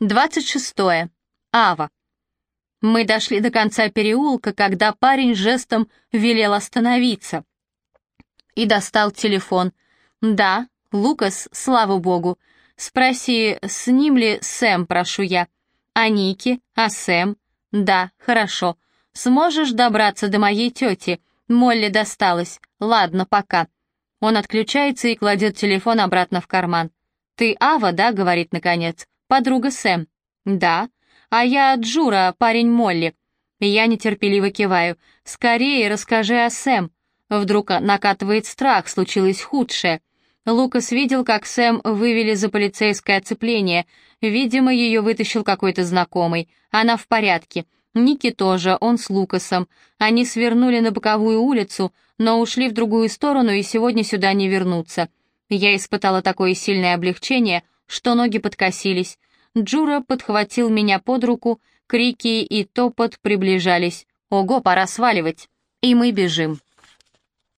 26. Ава. Мы дошли до конца переулка, когда парень жестом велел остановиться. И достал телефон. «Да, Лукас, слава богу. Спроси, с ним ли Сэм, прошу я. А Ники? А Сэм? Да, хорошо. Сможешь добраться до моей тети? Молли досталась. Ладно, пока». Он отключается и кладет телефон обратно в карман. «Ты Ава, да?» — говорит наконец. «Подруга Сэм». «Да». «А я Джура, парень Молли». Я нетерпеливо киваю. «Скорее расскажи о Сэм». Вдруг накатывает страх, случилось худшее. Лукас видел, как Сэм вывели за полицейское оцепление. Видимо, ее вытащил какой-то знакомый. Она в порядке. Ники тоже, он с Лукасом. Они свернули на боковую улицу, но ушли в другую сторону и сегодня сюда не вернутся. Я испытала такое сильное облегчение, что ноги подкосились. Джура подхватил меня под руку, крики и топот приближались. «Ого, пора сваливать!» И мы бежим.